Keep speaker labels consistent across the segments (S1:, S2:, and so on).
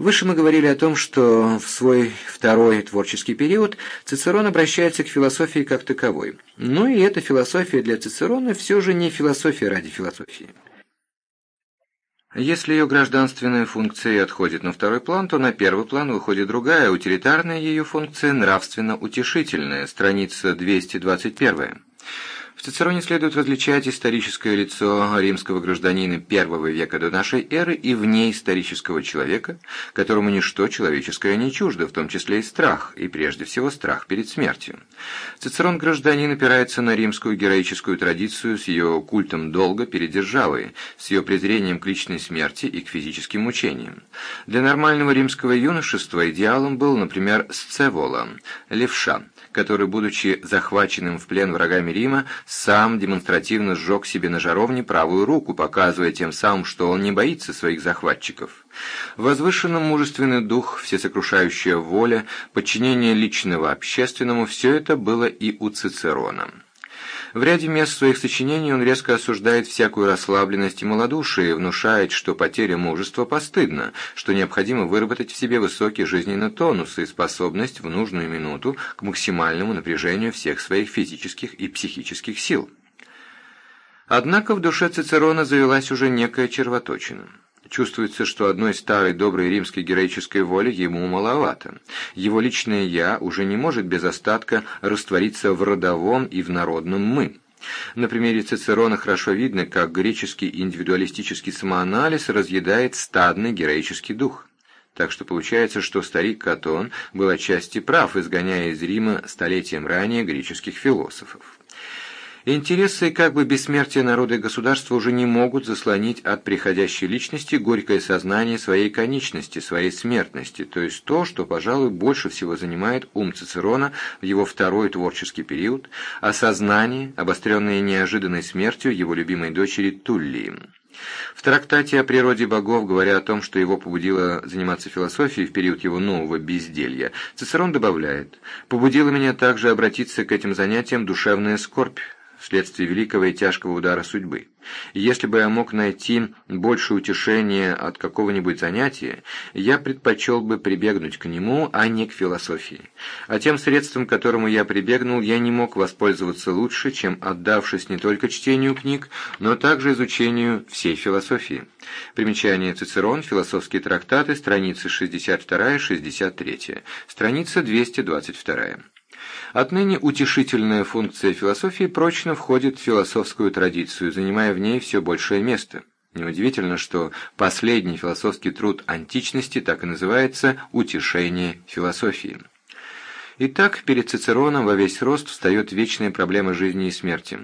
S1: Выше мы говорили о том, что в свой второй творческий период Цицерон обращается к философии как таковой. Но и эта философия для Цицерона все же не философия ради философии. Если ее гражданственная функция отходит на второй план, то на первый план выходит другая, утилитарная ее функция нравственно-утешительная, страница 221. В Цицероне следует различать историческое лицо римского гражданина первого века до нашей эры и вне исторического человека, которому ничто человеческое не чуждо, в том числе и страх, и прежде всего страх перед смертью. Цицерон гражданин опирается на римскую героическую традицию с ее культом долга перед державой, с ее презрением к личной смерти и к физическим мучениям. Для нормального римского юношества идеалом был, например, Сцевола, левша, который, будучи захваченным в плен врагами Рима, сам демонстративно сжег себе на жаровне правую руку, показывая тем самым, что он не боится своих захватчиков. Возвышенный мужественный дух, всесокрушающая воля, подчинение личного общественному – все это было и у Цицерона. В ряде мест своих сочинений он резко осуждает всякую расслабленность и малодушие внушает, что потеря мужества постыдна, что необходимо выработать в себе высокий жизненный тонус и способность в нужную минуту к максимальному напряжению всех своих физических и психических сил. Однако в душе Цицерона завелась уже некая червоточина. Чувствуется, что одной старой доброй римской героической воли ему маловато. Его личное «я» уже не может без остатка раствориться в родовом и в народном «мы». На примере Цицерона хорошо видно, как греческий индивидуалистический самоанализ разъедает стадный героический дух. Так что получается, что старик Катон был отчасти прав, изгоняя из Рима столетием ранее греческих философов. Интересы как бы бессмертия народа и государства уже не могут заслонить от приходящей личности горькое сознание своей конечности, своей смертности, то есть то, что, пожалуй, больше всего занимает ум Цицерона в его второй творческий период, осознание, обостренное неожиданной смертью его любимой дочери Туллии. В трактате о природе богов, говоря о том, что его побудило заниматься философией в период его нового безделья, Цицерон добавляет «Побудило меня также обратиться к этим занятиям душевная скорбь, вследствие великого и тяжкого удара судьбы. Если бы я мог найти больше утешения от какого-нибудь занятия, я предпочел бы прибегнуть к нему, а не к философии. А тем средством, к которому я прибегнул, я не мог воспользоваться лучше, чем отдавшись не только чтению книг, но также изучению всей философии. Примечание Цицерон, философские трактаты, страницы 62-63, страница 222. Отныне утешительная функция философии прочно входит в философскую традицию, занимая в ней все большее место. Неудивительно, что последний философский труд античности так и называется «Утешение философии». Итак, перед Цицероном во весь рост встает вечная проблема жизни и смерти.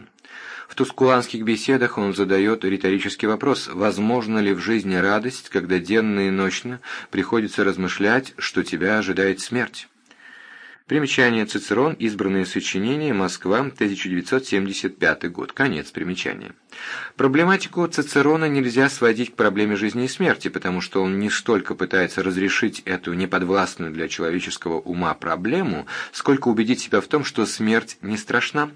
S1: В тускуланских беседах он задает риторический вопрос, возможно ли в жизни радость, когда денно и ночно приходится размышлять, что тебя ожидает смерть. Примечание Цицерон. Избранные сочинения. Москва. 1975 год. Конец примечания. Проблематику Цицерона нельзя сводить к проблеме жизни и смерти, потому что он не столько пытается разрешить эту неподвластную для человеческого ума проблему, сколько убедить себя в том, что смерть не страшна.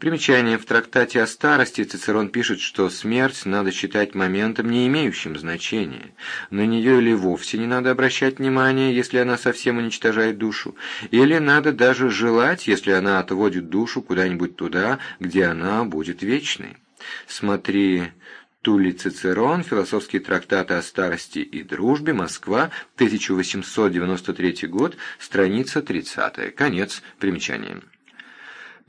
S1: Примечание. В трактате о старости Цицерон пишет, что смерть надо считать моментом, не имеющим значения. На нее или вовсе не надо обращать внимания, если она совсем уничтожает душу, или надо даже желать, если она отводит душу куда-нибудь туда, где она будет вечной. Смотри... Тули Цицерон, философские трактаты о старости и дружбе, Москва, 1893 год, страница 30, конец примечания.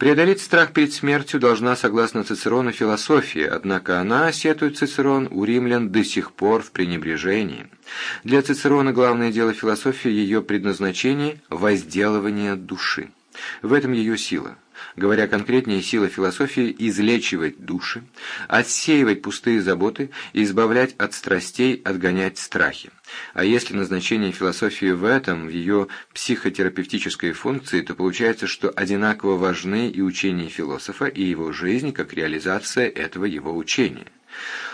S1: Преодолеть страх перед смертью должна, согласно Цицерону, философия, однако она, сетует Цицерон, у римлян до сих пор в пренебрежении. Для Цицерона главное дело философии – ее предназначение – возделывание души. В этом ее сила. Говоря конкретнее, сила философии – излечивать души, отсеивать пустые заботы, избавлять от страстей, отгонять страхи. А если назначение философии в этом, в ее психотерапевтической функции, то получается, что одинаково важны и учения философа, и его жизнь, как реализация этого его учения.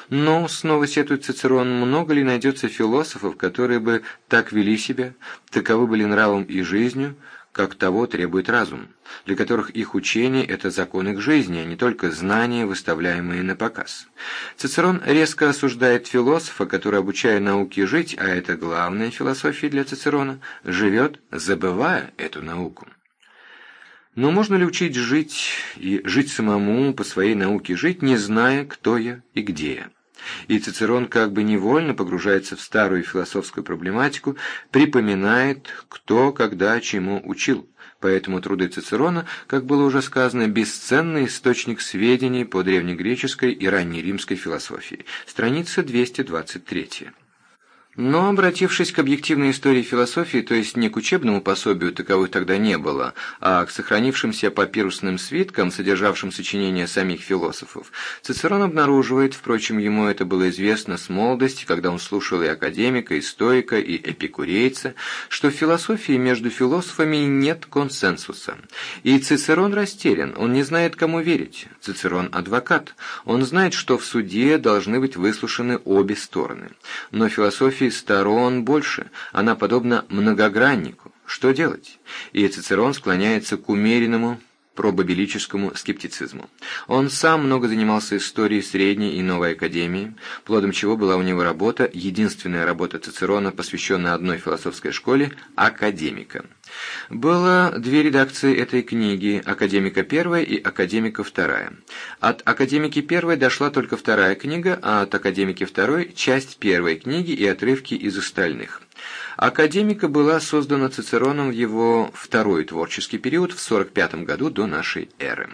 S1: Но, снова сетует Цицерон, много ли найдется философов, которые бы так вели себя, таковы были нравом и жизнью, как того требует разум, для которых их учение – это закон их жизни, а не только знания, выставляемые на показ. Цицерон резко осуждает философа, который, обучая науке жить, а это главная философия для Цицерона, живет, забывая эту науку. Но можно ли учить жить и жить самому, по своей науке жить, не зная, кто я и где я? И Цицерон как бы невольно погружается в старую философскую проблематику, припоминает, кто когда чему учил. Поэтому труды Цицерона, как было уже сказано, бесценный источник сведений по древнегреческой и раннеримской философии. Страница 223. Но, обратившись к объективной истории философии, то есть не к учебному пособию, таковых тогда не было, а к сохранившимся папирусным свиткам, содержавшим сочинения самих философов, Цицерон обнаруживает, впрочем, ему это было известно с молодости, когда он слушал и академика, и стоика, и эпикурейца, что в философии между философами нет консенсуса. И Цицерон растерян, он не знает, кому верить. Цицерон – адвокат, он знает, что в суде должны быть выслушаны обе стороны. Но философия философии сторон больше, она подобна многограннику. Что делать? И Цицерон склоняется к умеренному пробабилическому скептицизму. Он сам много занимался историей Средней и Новой Академии, плодом чего была у него работа, единственная работа Цицерона, посвященная одной философской школе – «Академика». Было две редакции этой книги «Академика первая» и «Академика вторая». От «Академики первой» дошла только вторая книга, а от «Академики второй» – часть первой книги и отрывки из остальных. Академика была создана Цицероном в его второй творческий период в 45 году до нашей эры.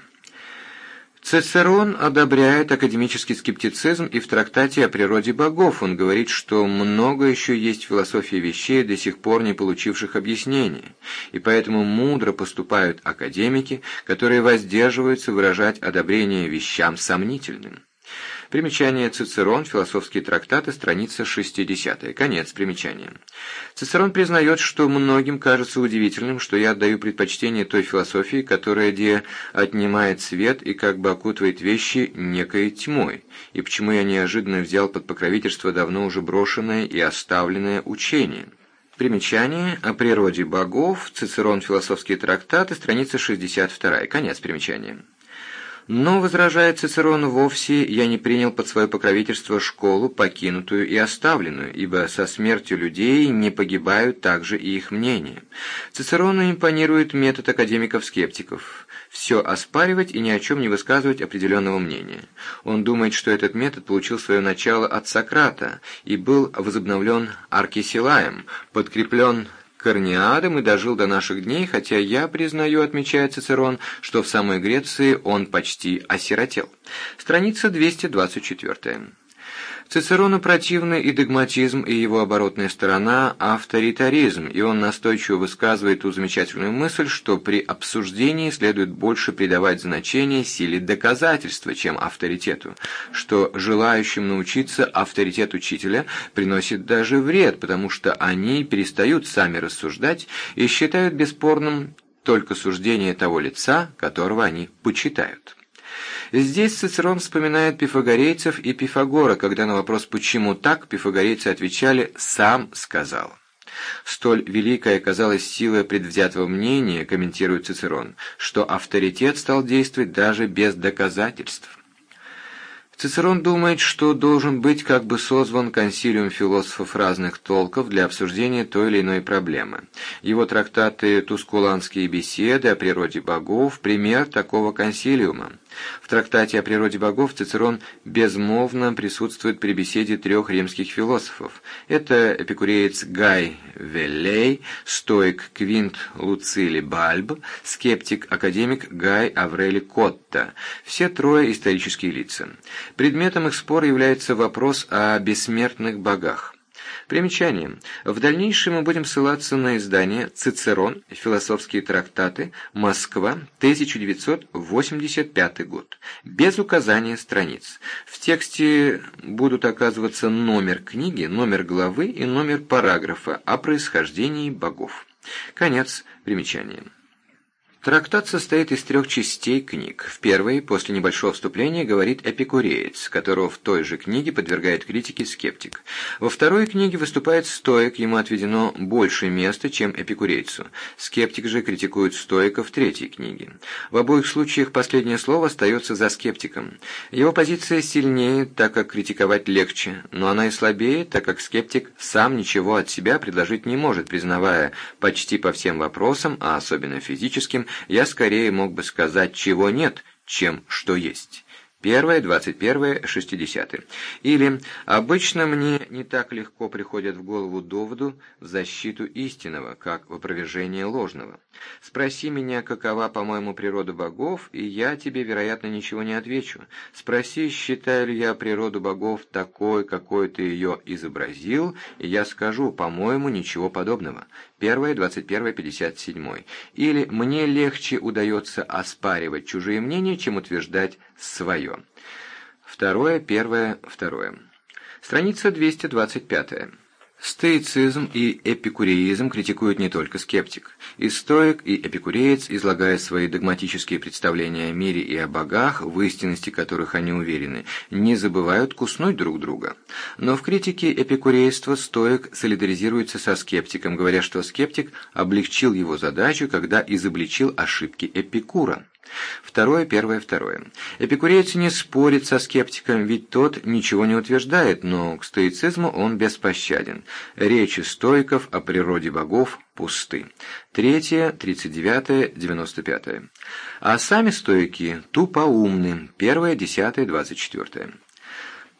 S1: Цицерон одобряет академический скептицизм и в трактате о природе богов он говорит, что много еще есть философии вещей, до сих пор не получивших объяснения, и поэтому мудро поступают академики, которые воздерживаются выражать одобрение вещам сомнительным. Примечание Цицерон, философские трактаты, страница 60. Конец примечания. Цицерон признает, что многим кажется удивительным, что я отдаю предпочтение той философии, которая где отнимает свет и как бы окутывает вещи некой тьмой, и почему я неожиданно взял под покровительство давно уже брошенное и оставленное учение. Примечание о природе богов, Цицерон, философские трактаты, страница 62. Конец примечания. Но, возражает Цицерон, вовсе я не принял под свое покровительство школу, покинутую и оставленную, ибо со смертью людей не погибают также и их мнения. Цицерону импонирует метод академиков-скептиков – все оспаривать и ни о чем не высказывать определенного мнения. Он думает, что этот метод получил свое начало от Сократа и был возобновлен Аркисилаем, подкреплен Корниадом и дожил до наших дней, хотя я признаю, отмечает Цицерон, что в самой Греции он почти осиротел. Страница 224. Цицерону противны и догматизм, и его оборотная сторона – авторитаризм, и он настойчиво высказывает ту замечательную мысль, что при обсуждении следует больше придавать значение силе доказательства, чем авторитету, что желающим научиться авторитет учителя приносит даже вред, потому что они перестают сами рассуждать и считают бесспорным только суждение того лица, которого они почитают. Здесь Цицерон вспоминает пифагорейцев и Пифагора, когда на вопрос «почему так?» пифагорейцы отвечали «сам сказал». Столь великая оказалась сила предвзятого мнения, комментирует Цицерон, что авторитет стал действовать даже без доказательств. Цицерон думает, что должен быть как бы созван консилиум философов разных толков для обсуждения той или иной проблемы. Его трактаты «Тускуланские беседы» о природе богов – пример такого консилиума. В трактате о природе богов Цицерон безмолвно присутствует при беседе трех римских философов. Это эпикуреец Гай Веллей, стоик Квинт Луцили Бальб, скептик-академик Гай Аврели Котта. Все трое исторические лица. Предметом их спора является вопрос о бессмертных богах. Примечание. В дальнейшем мы будем ссылаться на издание «Цицерон. Философские трактаты. Москва. 1985 год». Без указания страниц. В тексте будут оказываться номер книги, номер главы и номер параграфа о происхождении богов. Конец примечания. Трактат состоит из трех частей книг. В первой, после небольшого вступления, говорит эпикуреец, которого в той же книге подвергает критике скептик. Во второй книге выступает стоик, ему отведено больше места, чем эпикурейцу. Скептик же критикует стоика в третьей книге. В обоих случаях последнее слово остается за скептиком. Его позиция сильнее, так как критиковать легче, но она и слабее, так как скептик сам ничего от себя предложить не может, признавая почти по всем вопросам, а особенно физическим, я скорее мог бы сказать «чего нет», чем «что есть». Первое, двадцать первое, шестидесятое. Или «Обычно мне не так легко приходят в голову доводу в защиту истинного, как в опровержение ложного. Спроси меня, какова, по-моему, природа богов, и я тебе, вероятно, ничего не отвечу. Спроси, считаю ли я природу богов такой, какой ты ее изобразил, и я скажу, по-моему, ничего подобного». Первое, двадцать первое, пятьдесят седьмой. Или «Мне легче удается оспаривать чужие мнения, чем утверждать свое». Второе, первое, второе. Страница 225. Стоицизм и эпикуреизм критикуют не только скептик. И стоик, и эпикуреец, излагая свои догматические представления о мире и о богах, в истинности которых они уверены, не забывают куснуть друг друга. Но в критике эпикурейства стоик солидаризируется со скептиком, говоря, что скептик облегчил его задачу, когда изобличил ошибки Эпикура. Второе, первое, второе. Эпикуреец не спорит со скептиком, ведь тот ничего не утверждает, но к стоицизму он беспощаден. Речи стойков о природе богов пусты. Третье, тридцать девятое, девяносто пятое. А сами стойки тупоумны. Первое, десятое, двадцать четвертое.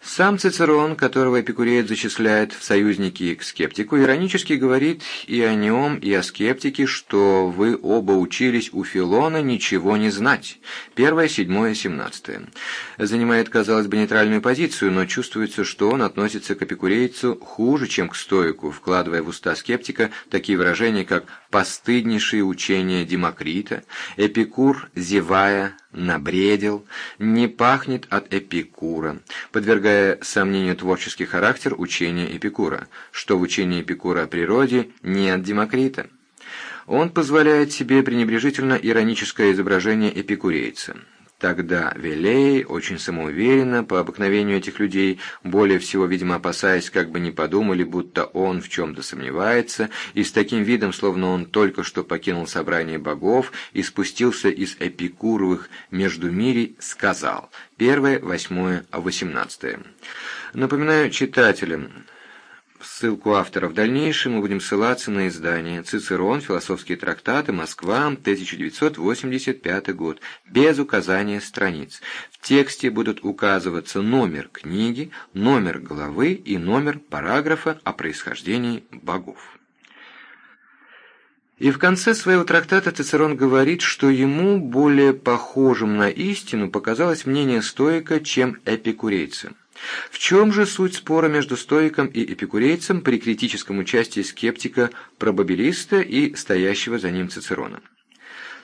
S1: Сам Цицерон, которого эпикуреец зачисляет в союзники к скептику, иронически говорит и о нем, и о скептике, что вы оба учились у Филона ничего не знать. Первое, седьмое, семнадцатое. Занимает, казалось бы, нейтральную позицию, но чувствуется, что он относится к эпикурейцу хуже, чем к стоику, вкладывая в уста скептика такие выражения, как «постыднейшие учения Демокрита», «Эпикур, зевая, набредил, не пахнет от Эпикура, подвергая сомнению творческий характер учения Эпикура, что в учении Эпикура о природе не от Демокрита. Он позволяет себе пренебрежительно ироническое изображение эпикурейца. Тогда Велей, очень самоуверенно, по обыкновению этих людей, более всего, видимо, опасаясь, как бы не подумали, будто он в чем-то сомневается, и с таким видом, словно он только что покинул собрание богов и спустился из эпикуровых междумирий, сказал первое, восьмое, восемнадцатое. Напоминаю читателям, ссылку автора в дальнейшем мы будем ссылаться на издание «Цицерон. Философские трактаты. Москва. 1985 год». Без указания страниц. В тексте будут указываться номер книги, номер главы и номер параграфа о происхождении богов. И в конце своего трактата Цицерон говорит, что ему более похожим на истину показалось мнение стоика, чем эпикурейца. В чем же суть спора между стоиком и эпикурейцем при критическом участии скептика-пробабилиста и стоящего за ним Цицерона?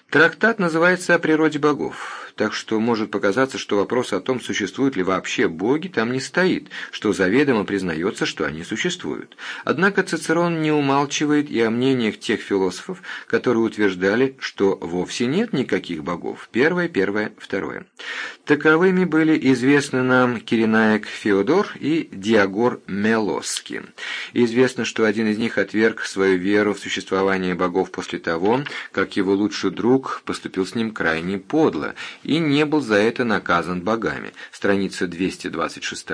S1: Трактат называется «О природе богов» так что может показаться, что вопрос о том, существуют ли вообще боги, там не стоит, что заведомо признается, что они существуют. Однако Цицерон не умалчивает и о мнениях тех философов, которые утверждали, что вовсе нет никаких богов. Первое, первое, второе. Таковыми были известны нам Киренаек Феодор и Диагор Мелоски. Известно, что один из них отверг свою веру в существование богов после того, как его лучший друг поступил с ним крайне подло, и не был за это наказан богами. Страница 226.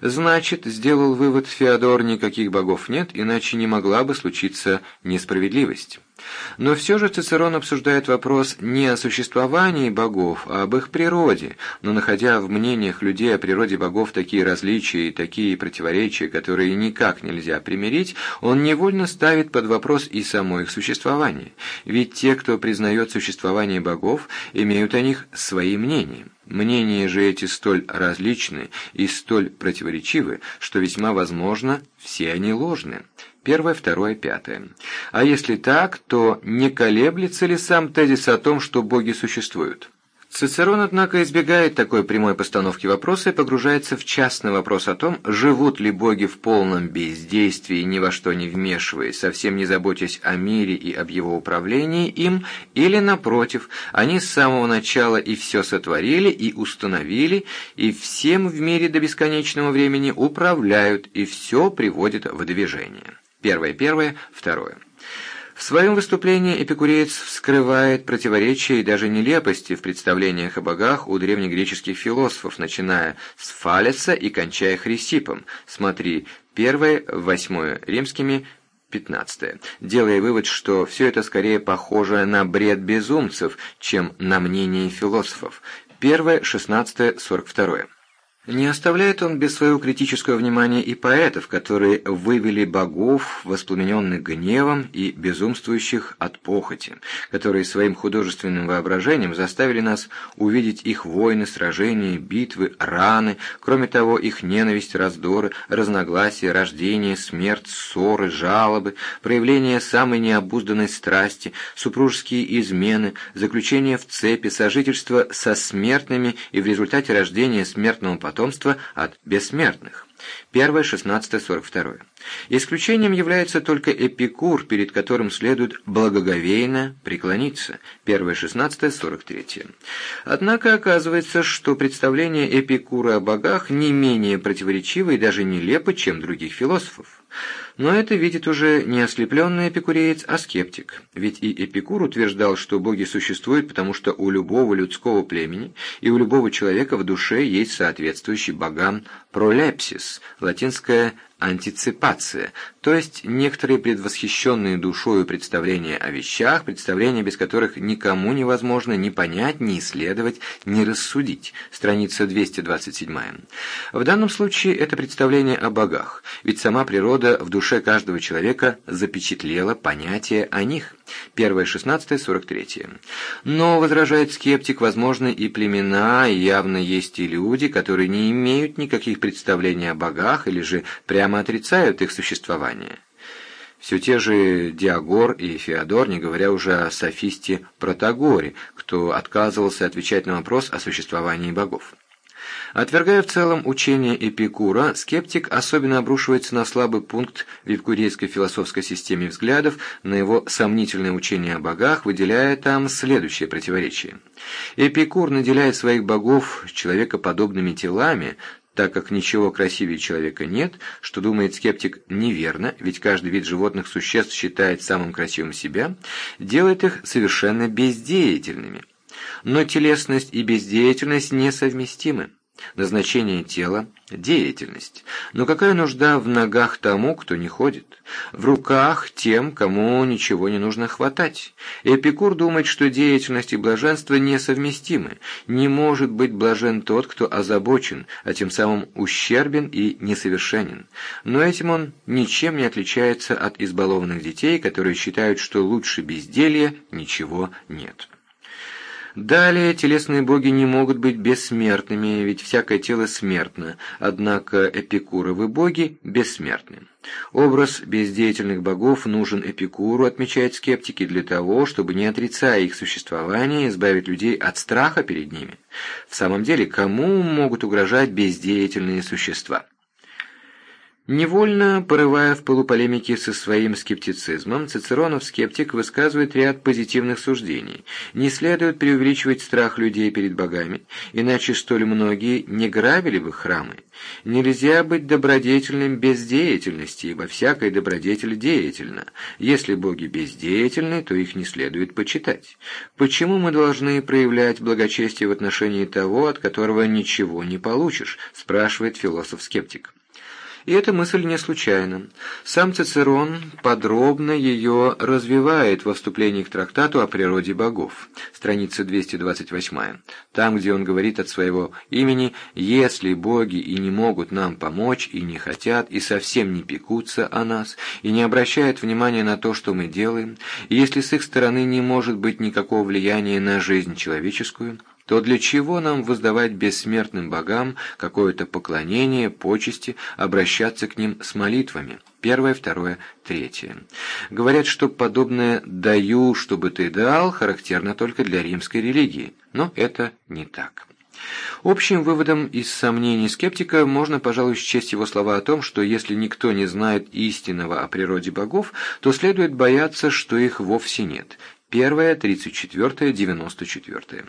S1: Значит, сделал вывод Феодор, никаких богов нет, иначе не могла бы случиться несправедливость. Но все же Цицерон обсуждает вопрос не о существовании богов, а об их природе, но находя в мнениях людей о природе богов такие различия и такие противоречия, которые никак нельзя примирить, он невольно ставит под вопрос и само их существование. Ведь те, кто признает существование богов, имеют о них свои мнения. Мнения же эти столь различны и столь противоречивы, что весьма возможно, все они ложны. Первое, второе, пятое. А если так, то не колеблется ли сам тезис о том, что боги существуют? Цицерон, однако, избегает такой прямой постановки вопроса и погружается в частный вопрос о том, живут ли боги в полном бездействии, ни во что не вмешиваясь, совсем не заботясь о мире и об его управлении им, или, напротив, они с самого начала и все сотворили, и установили, и всем в мире до бесконечного времени управляют, и все приводят в движение. Первое, первое, второе. В своем выступлении эпикуреец вскрывает противоречия и даже нелепости в представлениях о богах у древнегреческих философов, начиная с Фалеса и кончая Хрисипом. Смотри, первое, восьмое римскими, 15. Делая вывод, что все это скорее похоже на бред безумцев, чем на мнение философов. Первое, 16, 42. Не оставляет он без своего критического внимания и поэтов, которые вывели богов, воспламененных гневом и безумствующих от похоти, которые своим художественным воображением заставили нас увидеть их войны, сражения, битвы, раны, кроме того, их ненависть, раздоры, разногласия, рождение, смерть, ссоры, жалобы, проявление самой необузданной страсти, супружеские измены, заключение в цепи, сожительство со смертными и в результате рождения смертного потомства, потомства от бессмертных. Первое, 16, 42. Исключением является только Эпикур, перед которым следует благоговейно преклониться. Первое, 16, 43. Однако оказывается, что представление Эпикура о богах не менее противоречиво и даже нелепо, чем других философов. Но это видит уже не ослепленный эпикуреец, а скептик. Ведь и Эпикур утверждал, что боги существуют, потому что у любого людского племени и у любого человека в душе есть соответствующий богам пролепсис, латинское антиципация, то есть некоторые предвосхищенные душою представления о вещах, представления, без которых никому невозможно ни понять, ни исследовать, ни рассудить. Страница 227. В данном случае это представление о богах, ведь сама природа в душе каждого человека запечатлела понятие о них. Первое, 16, 43. Но, возражает скептик, возможно и племена, и явно есть и люди, которые не имеют никаких представлений о богах или же прямо отрицают их существование. Все те же Диагор и Феодор, не говоря уже о софисте Протагоре, кто отказывался отвечать на вопрос о существовании богов. Отвергая в целом учение Эпикура, скептик особенно обрушивается на слабый пункт в эпикурейской философской системе взглядов, на его сомнительное учение о богах, выделяя там следующее противоречие. Эпикур наделяет своих богов человекоподобными телами, так как ничего красивее человека нет, что думает скептик неверно, ведь каждый вид животных существ считает самым красивым себя, делает их совершенно бездеятельными. Но телесность и бездеятельность несовместимы. Назначение тела – деятельность. Но какая нужда в ногах тому, кто не ходит? В руках тем, кому ничего не нужно хватать. Эпикур думает, что деятельность и блаженство несовместимы. Не может быть блажен тот, кто озабочен, а тем самым ущербен и несовершенен. Но этим он ничем не отличается от избалованных детей, которые считают, что лучше безделья ничего нет. Далее, телесные боги не могут быть бессмертными, ведь всякое тело смертно, однако эпикуровы боги бессмертны. Образ бездеятельных богов нужен Эпикуру, отмечают скептики, для того, чтобы, не отрицая их существование, избавить людей от страха перед ними. В самом деле, кому могут угрожать бездеятельные существа? Невольно порывая в полуполемике со своим скептицизмом, Цицеронов скептик высказывает ряд позитивных суждений. Не следует преувеличивать страх людей перед богами, иначе столь многие не грабили бы храмы. Нельзя быть добродетельным без деятельности, ибо всякая добродетель деятельна. Если боги бездеятельны, то их не следует почитать. Почему мы должны проявлять благочестие в отношении того, от которого ничего не получишь, спрашивает философ-скептик. И эта мысль не случайна. Сам Цицерон подробно ее развивает во вступлении к трактату о природе богов, страница 228, там, где он говорит от своего имени «Если боги и не могут нам помочь, и не хотят, и совсем не пекутся о нас, и не обращают внимания на то, что мы делаем, и если с их стороны не может быть никакого влияния на жизнь человеческую, то для чего нам воздавать бессмертным богам какое-то поклонение, почести, обращаться к ним с молитвами? Первое, второе, третье. Говорят, что подобное «даю, чтобы ты дал» характерно только для римской религии, но это не так. Общим выводом из сомнений скептика можно, пожалуй, счесть его слова о том, что если никто не знает истинного о природе богов, то следует бояться, что их вовсе нет. Первое, тридцать четвертое, девяносто четвертое.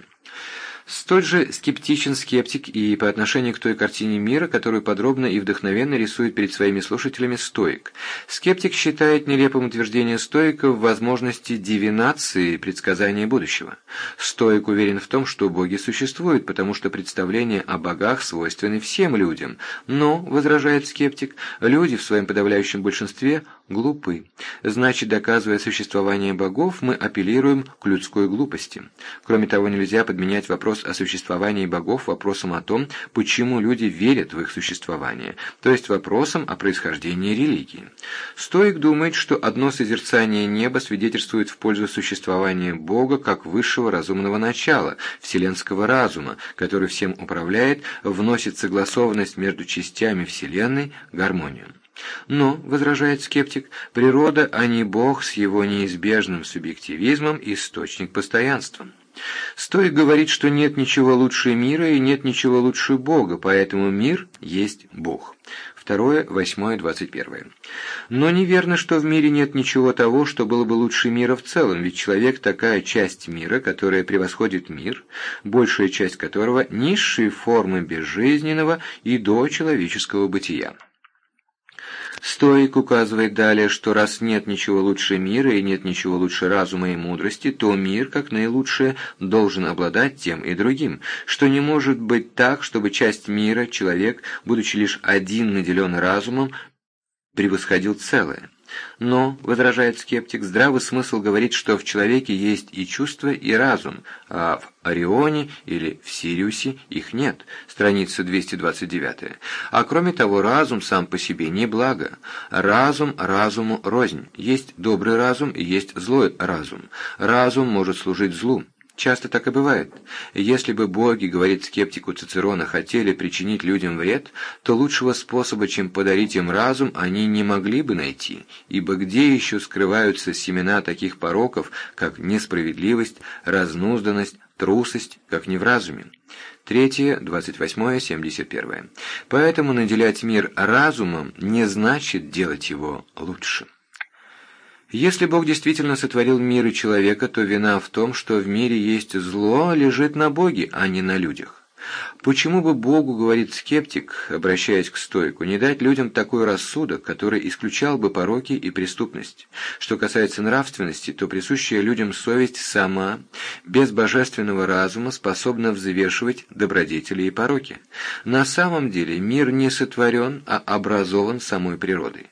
S1: Столь же скептичен скептик и по отношению к той картине мира, которую подробно и вдохновенно рисует перед своими слушателями стоик. Скептик считает нелепым утверждение стоика в возможности дивинации предсказания будущего. Стоик уверен в том, что боги существуют, потому что представления о богах свойственны всем людям. Но, возражает скептик, люди в своем подавляющем большинстве глупы. Значит, доказывая существование богов, мы апеллируем к людской глупости. Кроме того, нельзя подменять вопрос о существовании богов вопросом о том, почему люди верят в их существование, то есть вопросом о происхождении религии. Стоик думает, что одно созерцание неба свидетельствует в пользу существования Бога как высшего разумного начала, вселенского разума, который всем управляет, вносит согласованность между частями Вселенной, гармонию. Но, возражает скептик, природа, а не Бог с его неизбежным субъективизмом – источник постоянства. Стоик говорит, что нет ничего лучше мира и нет ничего лучше Бога, поэтому мир есть Бог. Второе, восьмое, двадцать первое. Но неверно, что в мире нет ничего того, что было бы лучше мира в целом, ведь человек – такая часть мира, которая превосходит мир, большая часть которого – низшие формы безжизненного и дочеловеческого бытия. Стоик указывает далее, что раз нет ничего лучше мира и нет ничего лучше разума и мудрости, то мир, как наилучшее, должен обладать тем и другим, что не может быть так, чтобы часть мира, человек, будучи лишь один наделен разумом, превосходил целое. Но, возражает скептик, здравый смысл говорит, что в человеке есть и чувство, и разум, а в Орионе или в Сириусе их нет. Страница 229. А кроме того, разум сам по себе не благо. Разум разуму рознь. Есть добрый разум есть злой разум. Разум может служить злу. Часто так и бывает. Если бы боги, говорит скептику Цицерона, хотели причинить людям вред, то лучшего способа, чем подарить им разум, они не могли бы найти, ибо где еще скрываются семена таких пороков, как несправедливость, разнузданность, трусость, как не в разуме? Третье, двадцать восьмое, семьдесят первое. Поэтому наделять мир разумом не значит делать его лучше. Если Бог действительно сотворил мир и человека, то вина в том, что в мире есть зло, лежит на Боге, а не на людях. Почему бы Богу, говорит скептик, обращаясь к стойку, не дать людям такой рассудок, который исключал бы пороки и преступность? Что касается нравственности, то присущая людям совесть сама, без божественного разума, способна взвешивать добродетели и пороки. На самом деле мир не сотворен, а образован самой природой.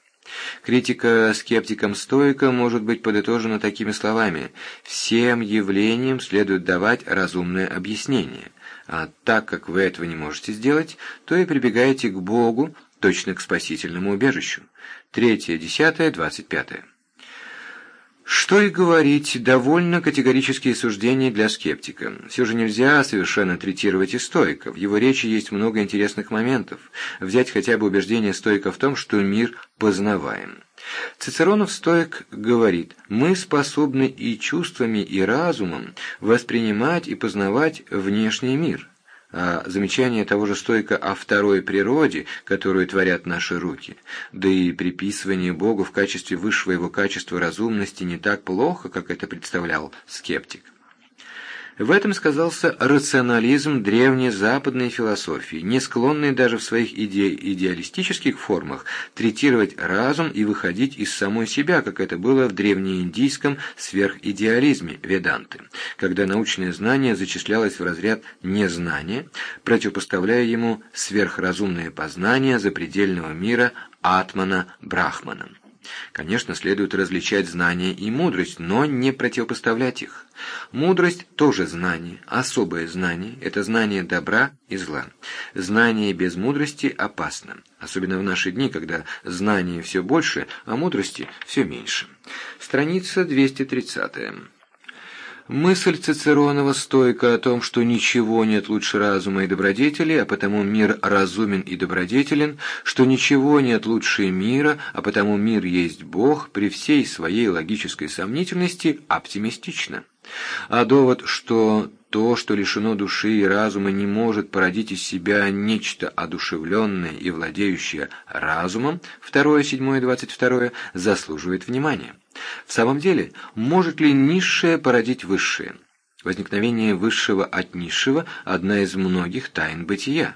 S1: Критика скептикам-стоика может быть подытожена такими словами «всем явлениям следует давать разумное объяснение», а так как вы этого не можете сделать, то и прибегаете к Богу, точно к спасительному убежищу. Третье, десятое, двадцать пятое. Что и говорить, довольно категорические суждения для скептика. Все же нельзя совершенно третировать и стоика. В его речи есть много интересных моментов. Взять хотя бы убеждение стоика в том, что мир познаваем. Цицеронов стоик говорит, мы способны и чувствами, и разумом воспринимать и познавать внешний мир а замечание того же стойка о второй природе, которую творят наши руки, да и приписывание Богу в качестве высшего его качества разумности не так плохо, как это представлял скептик. В этом сказался рационализм древней западной философии, не склонный даже в своих иде идеалистических формах третировать разум и выходить из самой себя, как это было в древнеиндийском сверхидеализме Веданты, когда научное знание зачислялось в разряд незнания, противопоставляя ему сверхразумное познание запредельного мира Атмана Брахмана. Конечно, следует различать знание и мудрость, но не противопоставлять их. Мудрость тоже знание, особое знание – это знание добра и зла. Знание без мудрости опасно, особенно в наши дни, когда знания все больше, а мудрости все меньше. Страница 230. Мысль Цицеронова стойка о том, что ничего нет лучше разума и добродетели, а потому мир разумен и добродетелен, что ничего нет лучше мира, а потому мир есть Бог, при всей своей логической сомнительности оптимистична. А довод, что то, что лишено души и разума, не может породить из себя нечто одушевленное и владеющее разумом, 2, 7, 22, заслуживает внимания. В самом деле, может ли низшее породить высшее? Возникновение высшего от низшего – одна из многих тайн бытия.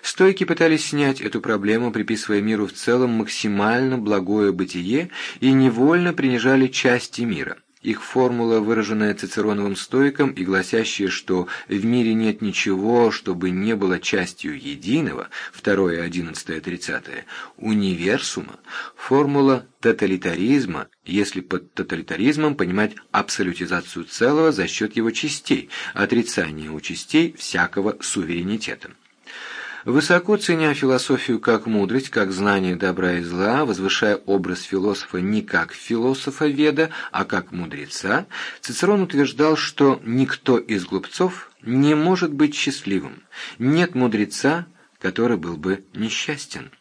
S1: Стойки пытались снять эту проблему, приписывая миру в целом максимально благое бытие и невольно принижали части мира – их формула, выраженная Цицероновым стоиком и гласящая, что в мире нет ничего, чтобы не было частью единого, второе, одиннадцатое, тридцатое, универсума, формула тоталитаризма, если под тоталитаризмом понимать абсолютизацию целого за счет его частей, отрицание у частей всякого суверенитета. Высоко ценя философию как мудрость, как знание добра и зла, возвышая образ философа не как философа-веда, а как мудреца, Цицерон утверждал, что никто из глупцов не может быть счастливым, нет мудреца, который был бы несчастен.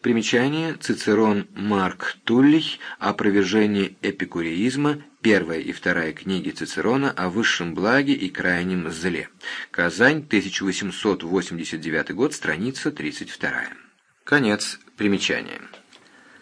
S1: Примечание Цицерон Марк Туллих «Опровержение эпикуреизма. Первая и вторая книги Цицерона о высшем благе и крайнем зле». Казань, 1889 год, страница 32. Конец примечания.